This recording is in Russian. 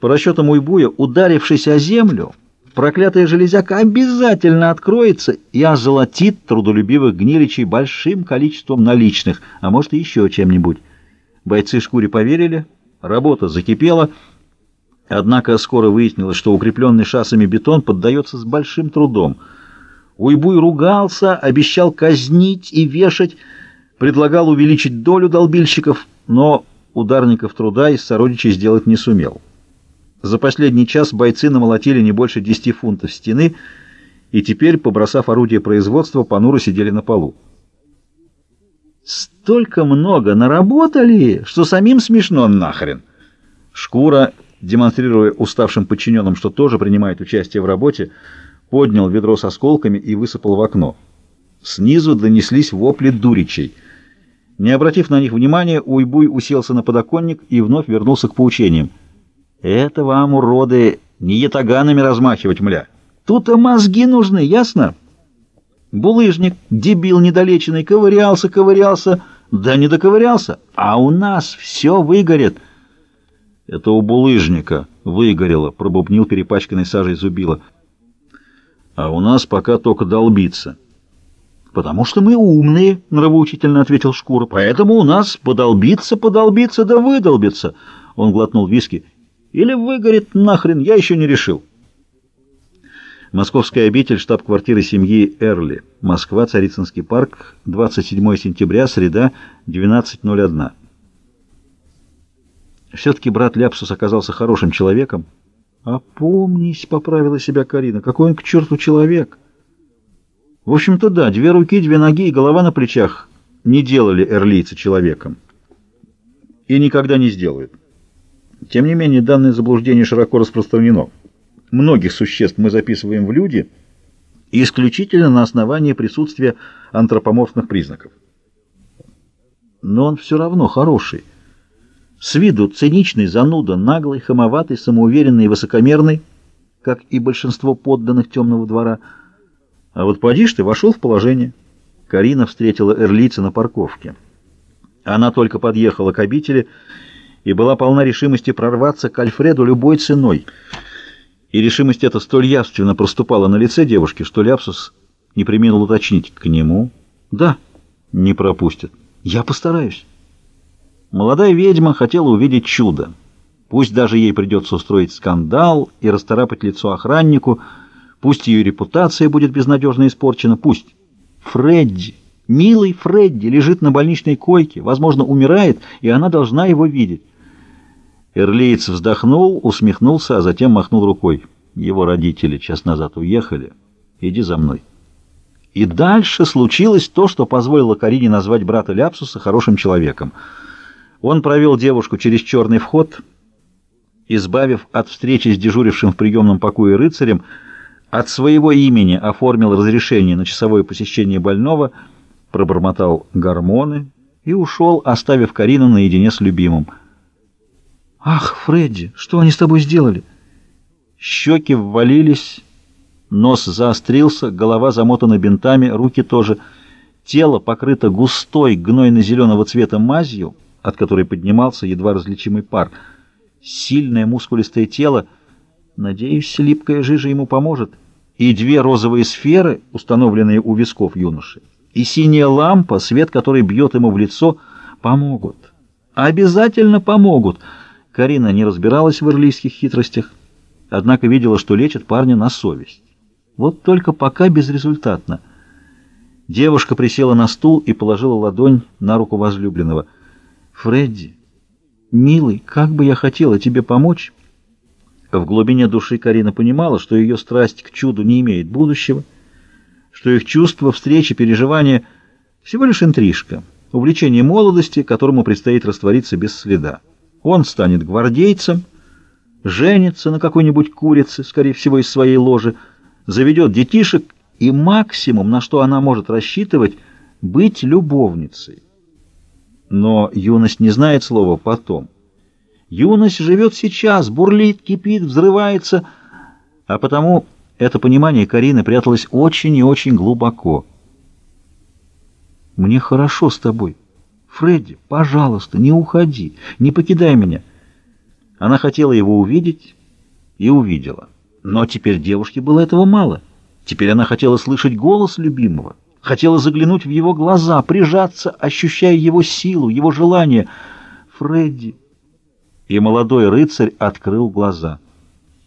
По расчетам Уйбуя, ударившись о землю, проклятая железяка обязательно откроется и озолотит трудолюбивых гниличей большим количеством наличных, а может и еще чем-нибудь. Бойцы шкуре поверили, работа закипела, однако скоро выяснилось, что укрепленный шассами бетон поддается с большим трудом. Уйбуй ругался, обещал казнить и вешать, предлагал увеличить долю долбильщиков, но ударников труда из сородичей сделать не сумел. За последний час бойцы намолотили не больше 10 фунтов стены и теперь, побросав орудие производства, понуро сидели на полу. Столько много наработали, что самим смешно нахрен. Шкура, демонстрируя уставшим подчиненным, что тоже принимает участие в работе, поднял ведро с осколками и высыпал в окно. Снизу донеслись вопли дуричей. Не обратив на них внимания, Уйбуй уселся на подоконник и вновь вернулся к поучениям. Это вам, уроды, не ятаганами размахивать, мля. Тут и мозги нужны, ясно? Булыжник, дебил недолеченный, ковырялся, ковырялся, да не доковырялся, а у нас все выгорит. Это у булыжника выгорело, пробубнил перепачканный сажей зубило. А у нас пока только долбиться. «Потому что мы умные», — нравоучительно ответил Шкура. «Поэтому у нас подолбиться, подолбиться да выдолбиться». Он глотнул виски. Или выгорит нахрен, я еще не решил. Московская обитель, штаб-квартиры семьи Эрли. Москва, Царицынский парк, 27 сентября, среда, 12.01. Все-таки брат Ляпсус оказался хорошим человеком. «Опомнись», — поправила себя Карина, — «какой он к черту человек?» В общем-то, да, две руки, две ноги и голова на плечах не делали эрлийца человеком. И никогда не сделают. Тем не менее, данное заблуждение широко распространено. Многих существ мы записываем в люди исключительно на основании присутствия антропоморфных признаков. Но он все равно хороший. С виду циничный, зануда, наглый, хамоватый, самоуверенный и высокомерный, как и большинство подданных темного двора. А вот поди ты вошел в положение. Карина встретила Эрлица на парковке. Она только подъехала к обители и была полна решимости прорваться к Альфреду любой ценой. И решимость эта столь явственно проступала на лице девушки, что Ляпсус не применил уточнить к нему. «Да, не пропустят. Я постараюсь». Молодая ведьма хотела увидеть чудо. Пусть даже ей придется устроить скандал и расторапать лицо охраннику, пусть ее репутация будет безнадежно испорчена, пусть. Фредди, милый Фредди, лежит на больничной койке, возможно, умирает, и она должна его видеть. Эрлиец вздохнул, усмехнулся, а затем махнул рукой. Его родители час назад уехали. Иди за мной. И дальше случилось то, что позволило Карине назвать брата Ляпсуса хорошим человеком. Он провел девушку через черный вход, избавив от встречи с дежурившим в приемном покое рыцарем, от своего имени оформил разрешение на часовое посещение больного, пробормотал гормоны и ушел, оставив Карину наедине с любимым. «Ах, Фредди, что они с тобой сделали?» Щеки ввалились, нос заострился, голова замотана бинтами, руки тоже. Тело покрыто густой гнойно-зеленого цвета мазью, от которой поднимался едва различимый пар. Сильное мускулистое тело, надеюсь, липкая жижа ему поможет, и две розовые сферы, установленные у висков юноши, и синяя лампа, свет которой бьет ему в лицо, помогут. Обязательно помогут. Карина не разбиралась в ирлийских хитростях, однако видела, что лечит парня на совесть. Вот только пока безрезультатно. Девушка присела на стул и положила ладонь на руку возлюбленного. «Фредди, милый, как бы я хотела тебе помочь!» В глубине души Карина понимала, что ее страсть к чуду не имеет будущего, что их чувства, встречи, переживания — всего лишь интрижка, увлечение молодости, которому предстоит раствориться без следа. Он станет гвардейцем, женится на какой-нибудь курице, скорее всего, из своей ложи, заведет детишек, и максимум, на что она может рассчитывать, быть любовницей. Но юность не знает слова «потом». Юность живет сейчас, бурлит, кипит, взрывается, а потому это понимание Карины пряталось очень и очень глубоко. «Мне хорошо с тобой». «Фредди, пожалуйста, не уходи, не покидай меня». Она хотела его увидеть и увидела. Но теперь девушке было этого мало. Теперь она хотела слышать голос любимого, хотела заглянуть в его глаза, прижаться, ощущая его силу, его желание. «Фредди!» И молодой рыцарь открыл глаза —